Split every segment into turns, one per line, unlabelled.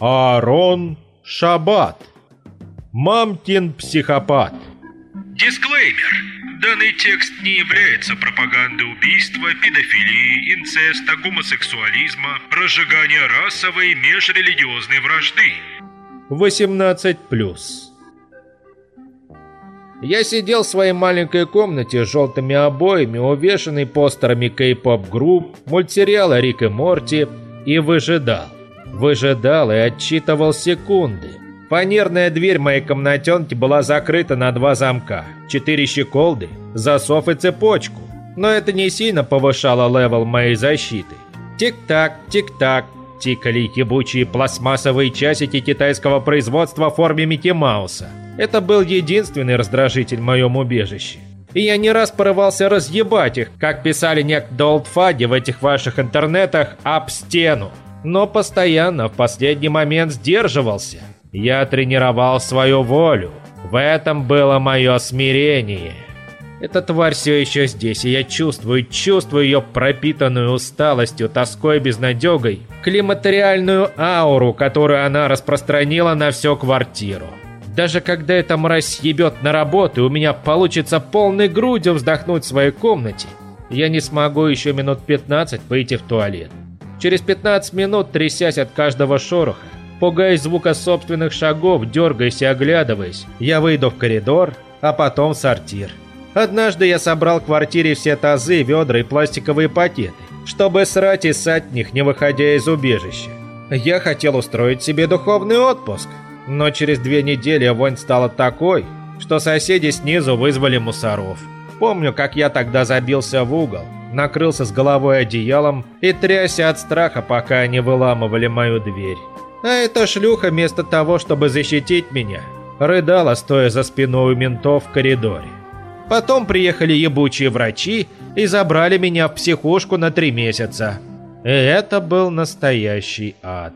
Аарон Шабат. Мамкин психопат.
Дисклеймер. Данный текст не является пропагандой убийства, педофилии, инцеста, гомосексуализма, разжигания расовой и межрелигиозной вражды.
18+. Я сидел в своей маленькой комнате с желтыми обоями, увешанной постерами кей-поп групп, мультсериала «Рик и Морти» и выжидал. Выжидал и отчитывал секунды. Фанерная дверь моей комнатенки была закрыта на два замка, четыре щеколды, засов и цепочку. Но это не сильно повышало level моей защиты. Тик-так, тик-так, тикали ебучие пластмассовые часики китайского производства в форме Микки Мауса. Это был единственный раздражитель в моем убежище. И я не раз порывался разъебать их, как писали некогда олдфаги в этих ваших интернетах, об стену. Но постоянно в последний момент сдерживался. Я тренировал свою волю. В этом было мое смирение. Эта тварь все еще здесь, и я чувствую, чувствую ее пропитанную усталостью, тоской, безнадегой, климатериальную ауру, которую она распространила на всю квартиру. Даже когда эта мразь ебет на работу, у меня получится полной грудью вздохнуть в своей комнате, я не смогу еще минут 15 выйти в туалет. Через 15 минут, трясясь от каждого шороха, пугаясь звука собственных шагов, дергаясь и оглядываясь, я выйду в коридор, а потом в сортир. Однажды я собрал в квартире все тазы, ведра и пластиковые пакеты, чтобы срать и ссать них, не выходя из убежища. Я хотел устроить себе духовный отпуск, но через две недели вонь стала такой, что соседи снизу вызвали мусоров. Помню, как я тогда забился в угол, накрылся с головой одеялом и трясся от страха, пока они выламывали мою дверь. А эта шлюха вместо того, чтобы защитить меня, рыдала, стоя за спиной у ментов в коридоре. Потом приехали ебучие врачи и забрали меня в психушку на три месяца. И это был настоящий ад.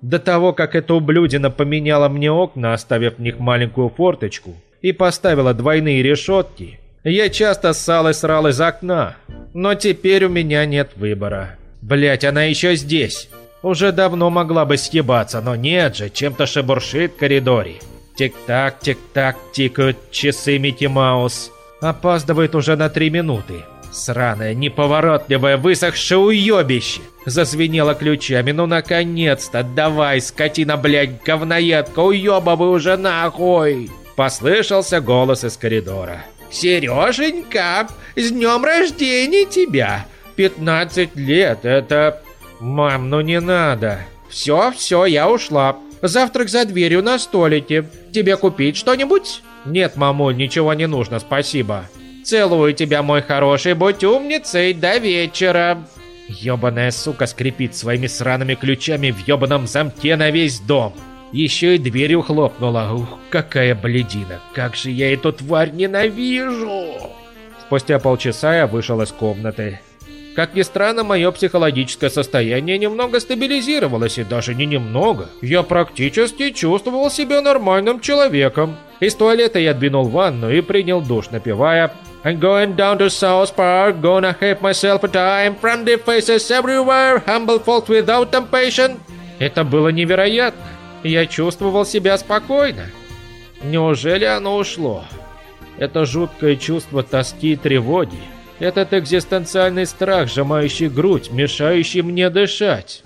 До того, как эта ублюдина поменяла мне окна, оставив в них маленькую форточку, и поставила двойные решетки, я часто ссал и срал из окна. Но теперь у меня нет выбора. Блять, она еще здесь. Уже давно могла бы съебаться, но нет же, чем-то шебуршит в коридоре. Тик-так, тик-так, тикают часы Микки Маус. Опаздывает уже на три минуты. Сраное, неповоротливое, высохшее уебище. Зазвенело ключами. Ну, наконец-то, давай, скотина, блядь, говноедка, уебывай уже нахуй. Послышался голос из коридора. «Сереженька, с днем рождения тебя! 15 лет, это...» «Мам, ну не надо!» «Все, все, я ушла. Завтрак за дверью на столике. Тебе купить что-нибудь?» «Нет, мамуль, ничего не нужно, спасибо». «Целую тебя, мой хороший, будь умницей, до вечера». Ёбаная сука скрипит своими сраными ключами в ёбаном замке на весь дом. Еще и дверью хлопнула. Ух, какая бледина. Как же я эту тварь ненавижу. Спустя полчаса я вышел из комнаты. Как ни странно, мое психологическое состояние немного стабилизировалось, и даже не немного. Я практически чувствовал себя нормальным человеком. Из туалета я двинул ванну и принял душ, напевая I'm going down to South Park, gonna have myself a time, friendly faces everywhere, humble folks without temptation. Это было невероятно. Я чувствовал себя спокойно. Неужели оно ушло? Это жуткое чувство тоски и тревоги. Этот экзистенциальный страх, сжимающий грудь, мешающий мне дышать.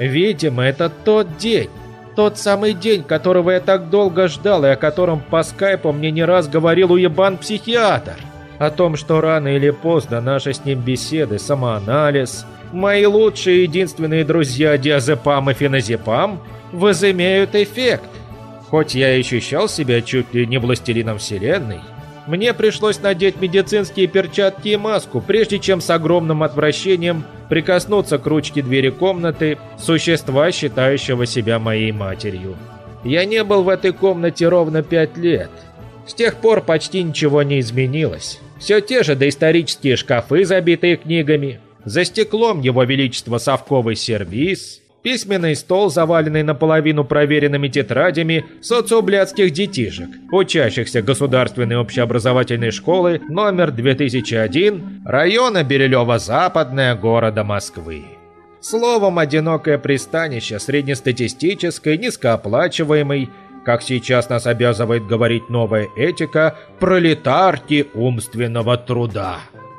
Видимо, это тот день. Тот самый день, которого я так долго ждал и о котором по скайпу мне не раз говорил уебан-психиатр. О том, что рано или поздно наши с ним беседы, самоанализ, мои лучшие и единственные друзья диазепам и феназепам возымеют эффект. Хоть я и ощущал себя чуть ли не властелином вселенной, мне пришлось надеть медицинские перчатки и маску, прежде чем с огромным отвращением прикоснуться к ручке двери комнаты существа, считающего себя моей матерью. Я не был в этой комнате ровно пять лет. С тех пор почти ничего не изменилось. Все те же доисторические шкафы, забитые книгами. За стеклом его величество совковый сервиз – Письменный стол, заваленный наполовину проверенными тетрадями социоблядских детишек, учащихся Государственной общеобразовательной школы номер 2001 района Берилева-Западная города Москвы. Словом, одинокое пристанище среднестатистической, низкооплачиваемой, как сейчас нас обязывает говорить новая этика, пролетарки умственного труда.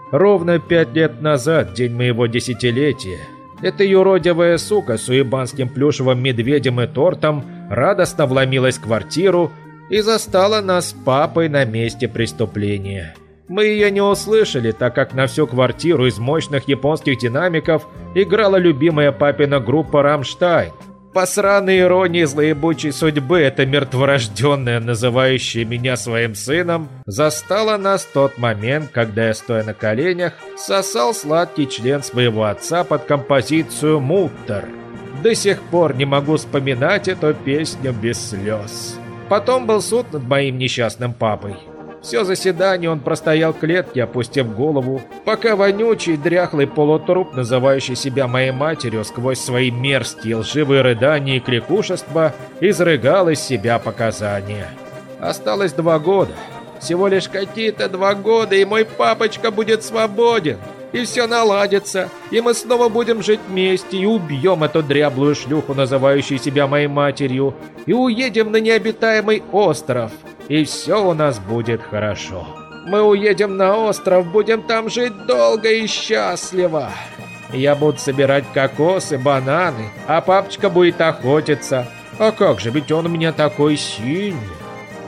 Ровно пять лет назад, день моего десятилетия, эта юродивая сука с уебанским плюшевым медведем и тортом радостно вломилась в квартиру и застала нас с папой на месте преступления. Мы ее не услышали, так как на всю квартиру из мощных японских динамиков играла любимая папина группа «Рамштайн». По сраной иронии злоебучей судьбы, эта мертворожденная, называющая меня своим сыном, застала нас в тот момент, когда я, стоя на коленях, сосал сладкий член своего отца под композицию «Муттер». До сих пор не могу вспоминать эту песню без слез. Потом был суд над моим несчастным папой. Все заседание он простоял в клетке, опустив голову, пока вонючий, дряхлый полутруп, называющий себя моей матерью сквозь свои мерзкие лживые рыдания и крикушества, изрыгал из себя показания. Осталось два года. Всего лишь какие-то два года, и мой папочка будет свободен. И все наладится, и мы снова будем жить вместе, и убьем эту дряблую шлюху, называющую себя моей матерью, и уедем на необитаемый остров, и все у нас будет хорошо. Мы уедем на остров, будем там жить долго и счастливо. Я буду собирать кокосы, бананы, а папочка будет охотиться. А как же, ведь он у меня такой сильный.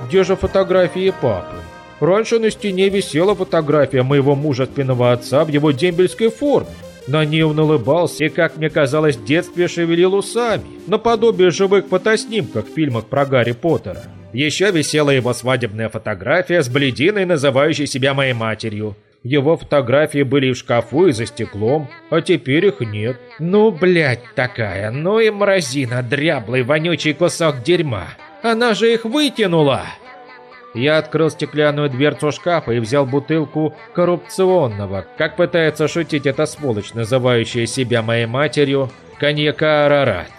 Где же фотографии папы? Раньше на стене висела фотография моего мужественного отца в его дембельской форме. На ней он улыбался и, как мне казалось, в детстве шевелил усами, наподобие живых фотоснимков в фильмах про Гарри Поттера. Еще висела его свадебная фотография с блединой, называющей себя моей матерью. Его фотографии были в шкафу, и за стеклом, а теперь их нет. Ну, блядь, такая, ну и мразина, дряблый, вонючий кусок дерьма. Она же их вытянула. Я открыл стеклянную дверцу шкафа и взял бутылку коррупционного, как пытается шутить эта сволочь, называющая себя моей матерью, коньяка «Арарат».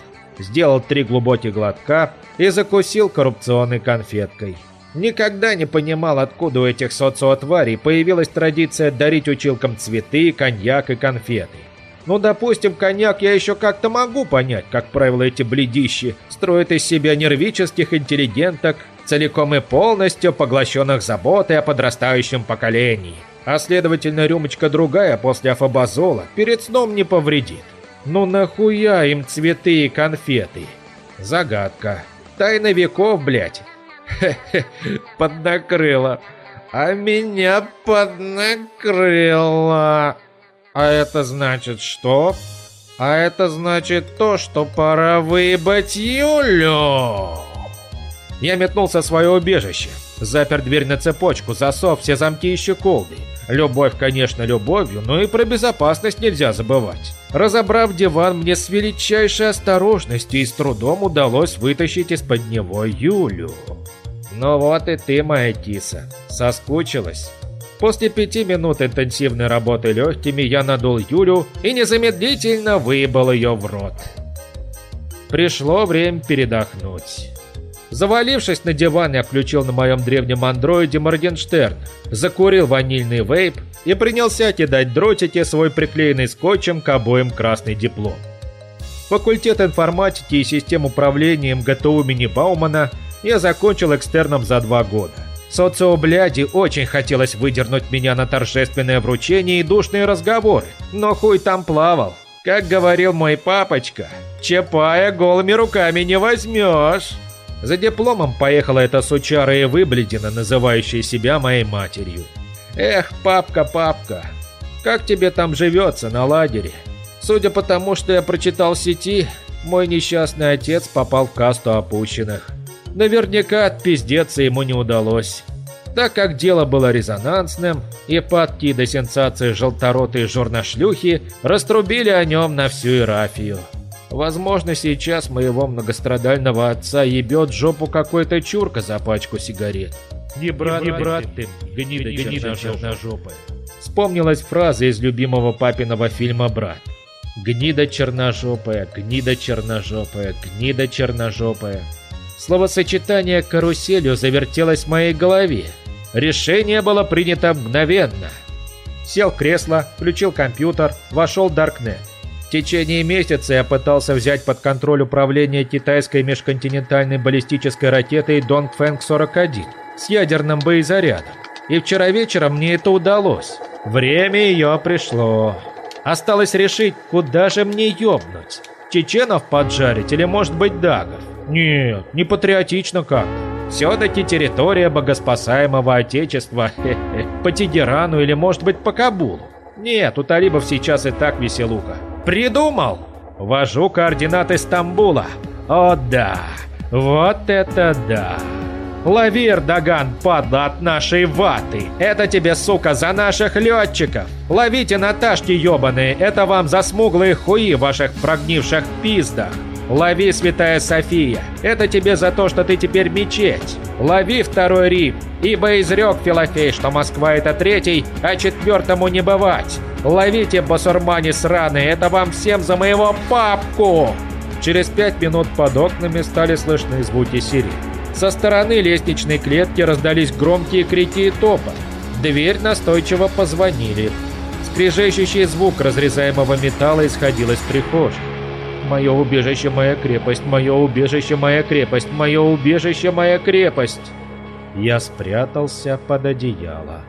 Сделал три глубоких глотка и закусил коррупционной конфеткой. Никогда не понимал, откуда у этих социотварей появилась традиция дарить училкам цветы, коньяк и конфеты. Ну, допустим, коньяк я еще как-то могу понять, как правило, эти бледищи строят из себя нервических интеллигенток, целиком и полностью поглощенных заботой о подрастающем поколении. А следовательно, рюмочка другая после афобазола перед сном не повредит. Ну нахуя им цветы и конфеты? Загадка. Тайна веков, блядь. Хе-хе, поднакрыло. А меня поднакрыло. А это значит что? А это значит то, что пора выебать Юлю. Я метнулся в свое убежище. Запер дверь на цепочку, засов все замки и щеколды. Любовь, конечно, любовью, но и про безопасность нельзя забывать. Разобрав диван, мне с величайшей осторожностью и с трудом удалось вытащить из-под него Юлю. Ну вот и ты, моя киса, соскучилась. После пяти минут интенсивной работы легкими я надул Юлю и незамедлительно выебал ее в рот. Пришло время передохнуть. Завалившись на диван, я включил на моем древнем андроиде Моргенштерн, закурил ванильный вейп и принялся кидать дротики свой приклеенный скотчем к обоим красный диплом. Факультет информатики и систем управления МГТУ имени Баумана я закончил экстерном за два года. Социобляди очень хотелось выдернуть меня на торжественное вручение и душные разговоры, но хуй там плавал. Как говорил мой папочка, Чапая голыми руками не возьмешь. За дипломом поехала эта сучара и выбледина, называющая себя моей матерью. Эх, папка, папка, как тебе там живется на лагере? Судя по тому, что я прочитал в сети, мой несчастный отец попал в касту опущенных. Наверняка отпиздеться ему не удалось. Так как дело было резонансным, и падки до сенсации желторотые журнашлюхи раструбили о нем на всю ирафию. Возможно, сейчас моего многострадального отца ебет жопу какой-то чурка за пачку сигарет. Не брат, не брат ты, гнида, гнида черножопая. Вспомнилась фраза из любимого папиного фильма «Брат». Гнида черножопая, гнида черножопая, гнида черножопая. Словосочетание «каруселью» завертелось в моей голове. Решение было принято мгновенно. Сел в кресло, включил компьютер, вошел в Даркнет. В течение месяца я пытался взять под контроль управление китайской межконтинентальной баллистической ракетой Донгфэнг-41 с ядерным боезарядом. И вчера вечером мне это удалось. Время ее пришло. Осталось решить, куда же мне ёбнуть. Чеченов поджарить или, может быть, дагов? Нет, не патриотично как-то. Все-таки территория богоспасаемого отечества. По Тегерану или, может быть, по Кабулу. Нет, у талибов сейчас и так веселуха. Придумал! Ввожу координаты Стамбула. О да, вот это да. Лови, Эрдоган, падла от нашей ваты. Это тебе, сука, за наших летчиков. Ловите Наташки ебаные, это вам за смуглые хуи ваших прогнивших пиздах. Лови, Святая София, это тебе за то, что ты теперь мечеть. Лови Второй Рим, ибо изрек Филофей, что Москва это третий, а четвертому не бывать. Ловите, басурмане сраные, это вам всем за моего папку. Через пять минут под окнами стали слышны звуки сирен. Со стороны лестничной клетки раздались громкие крики и топот. дверь настойчиво позвонили. Скрежещущий звук разрезаемого металла исходил из прихожей. Мое убежище, моя крепость, мое убежище, моя крепость, мое убежище, моя крепость. Я спрятался под одеяло.